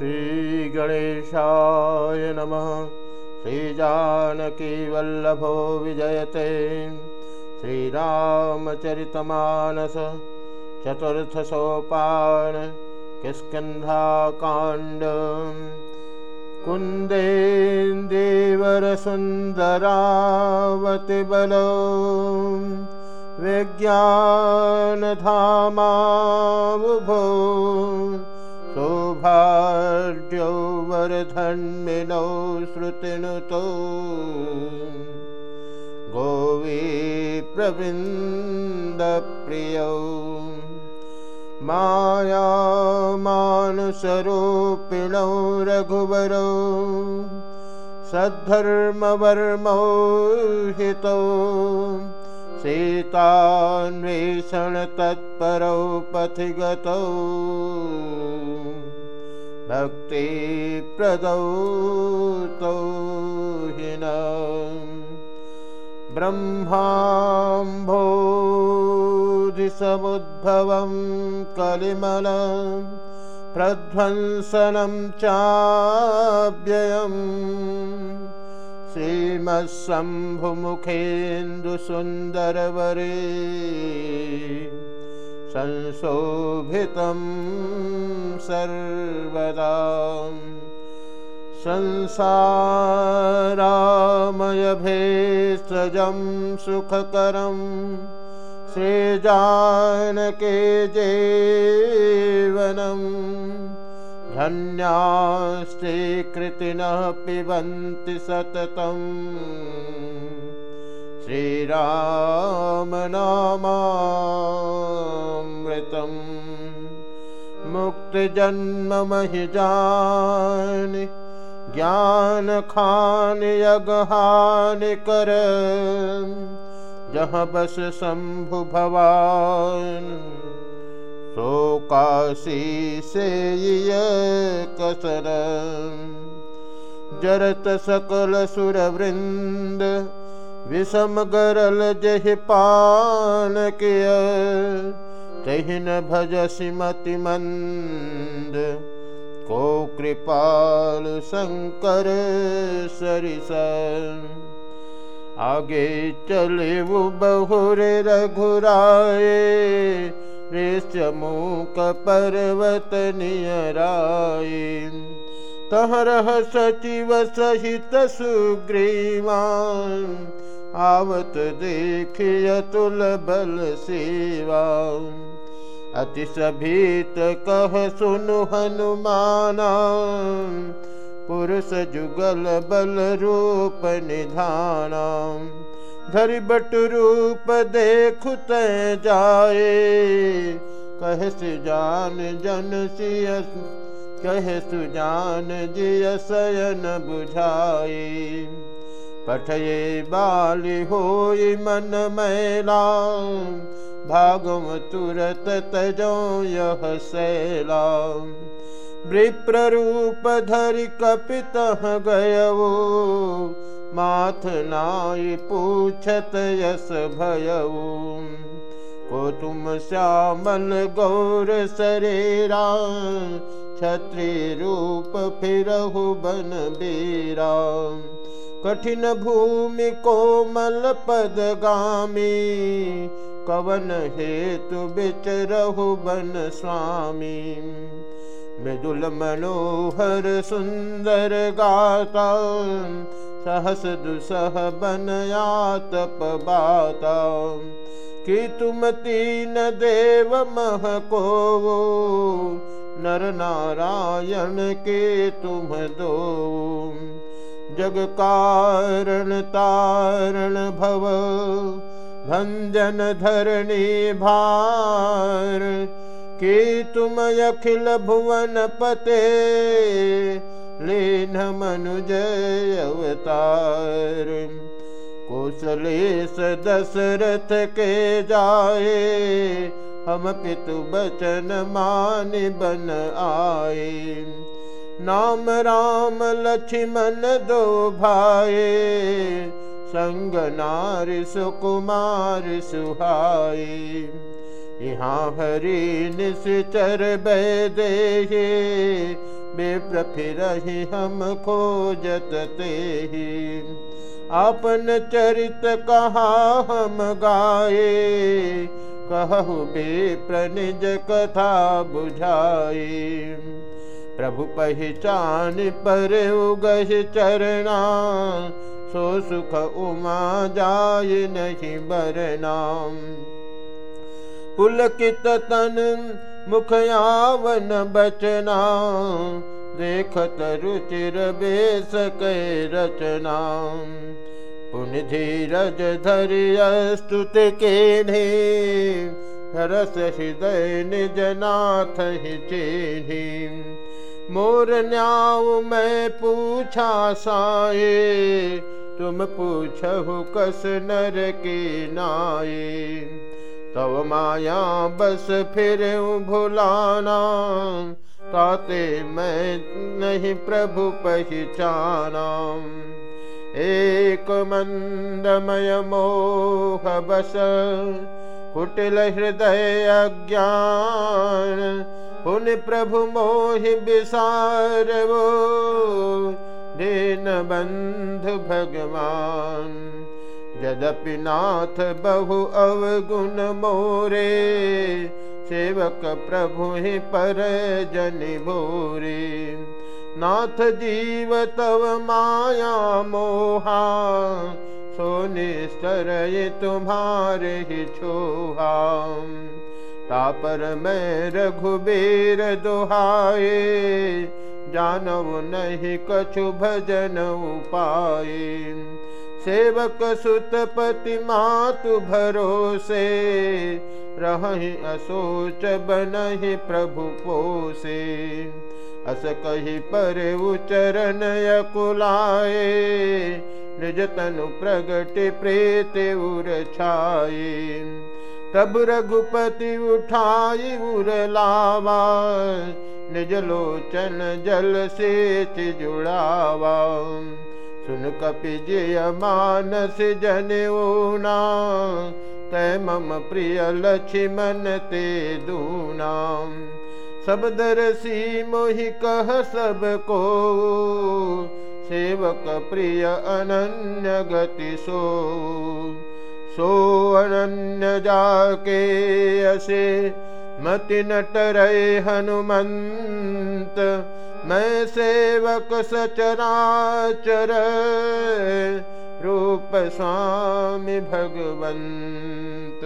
श्रीगणेशाय नमः। श्रीजानकीवल्लभो विजयते। श्रीरामचरितमानस चतुर्थसोपान किस्कन्धाकाण्ड कुन्देन्देवरसुन्दरावतिबलो विज्ञानधामावुभो सौभाग्यो वरधन्मिनौ श्रुतिनुतो गोवी प्रवृन्दप्रियौ। मायामानुसरूपिणौ रघुवरौ। सद्धर्मवर्मौ हितौ। सीतान्वेषणतत्परौ पथि भक्तिप्रदौ तौ हिन ब्रह्माम्भोधिसमुद्भवं कलिमल प्रध्वंसनं चाव्ययम् श्रीमत्शम्भुमुखेन्दुसुन्दरवरे संशोभितं सर्वदा। संसारामयभेषजं सुखकरं श्रीजानके जीवनम् धन्यास्ते कृतिनः पिबन्ति सततं श्रीरामनामामृतं जान ज्ञान खान यगहानि कर। जहाँ बस शम्भु भवान सो काशी से कसन जरत सकल सुर वृंद विषम गरल जहि पान किय तहिन भज सिमति मंद को कृपाल शंकर सरिस। आगे चले वो बहुरे रघुराए ऋष्यमूक पर्वत नियराय। तहरह सचिव सहित सुग्रीवान् आवत देखिय तुल बल सेवा। अति सभीत कह सुनु हनुमाना। पुरुष जुगल बल रूप निधाना। धरि बट रूप देखुत जाए। कह सुजान जन सिय कह सुजान जिय शयन बुझाए। पठये बाली होई मन मैला भागम तुरत तजो यह सैला। विप्ररूप धरि कपित गयवो। माथ नाय पूछत यस भयऊ को तुम श्यामल गौर शरीरा छत्री रूप फिरहु बन बीरा। कठिन भूमि कोमल पद गामी कवन हेतु बिचरहु बन स्वामी। मृदुल मनोहर सुंदर गाता, सहस दुसह बनयातप बाता। कि तुम तीन देव मह को नर नारायण के तुम दो। जग कारण तारण भव भंजन धरणी भार कि तुम अखिल भुवन पते लीन मनुज अवतार कौशलेश दशरथ के जाए हम पितु बचन मान बन आए। नाम राम लक्ष्मण दो भाए संग नार सुकुमार सुहाए। यहाँ हरि निश्चर बैदे विप्र फिर हम खोजत ते आपन चरित कहा हम गाए, कहु विप्र निज कथा बुझाए। प्रभु पहचान पर उगह चरणा सो सुख उमा जाय नहीं बरनाम। पुलकित तन मुखयावन बचना देखत रुचिर बेस के रचना पुण्य धीरज धैर्य स्तुत के रस हृदय निज नाथ ही चेनी मोर न्याव मैं पूछा साए तुम पूछहु कस नर के नाये। तव माया बस फिर भुलाना, ताते मैं नहीं प्रभु पहचाना। एक मंदमय मोह बस, कुटिल हृदय अज्ञान पुन प्रभु मोहि विसार दीन बंधु भगवान, यद्यपि नाथ बहु अवगुण मोरे, सेवक प्रभु ही पर जन भोरे। नाथ जीव तव माया मोहा सोने सर तुम्हारे ही छोहा। तापर मैं रघुबीर दुहाए जानव नहीं कछु भजन उपाए सेवक सुतपति मातु भरोसे रही असोच बनहि प्रभु पोसे। अस कही पर उचरण यकुलाए निज तनु प्रगट प्रेत उर छाए तब रघुपति उठाई उर लावा निज लोचन जल से जुड़ावा सुन कपि जय मानस जनेऊना तय मम प्रिय लक्ष्मण ते दूना। सब दरसी मोहि कह सबको, सेवक प्रिय अनन्य गति सो। सो अनन्य जाके असे मति नटरे हनुमंत मैं सेवक सचराचर रूप स्वामी भगवंत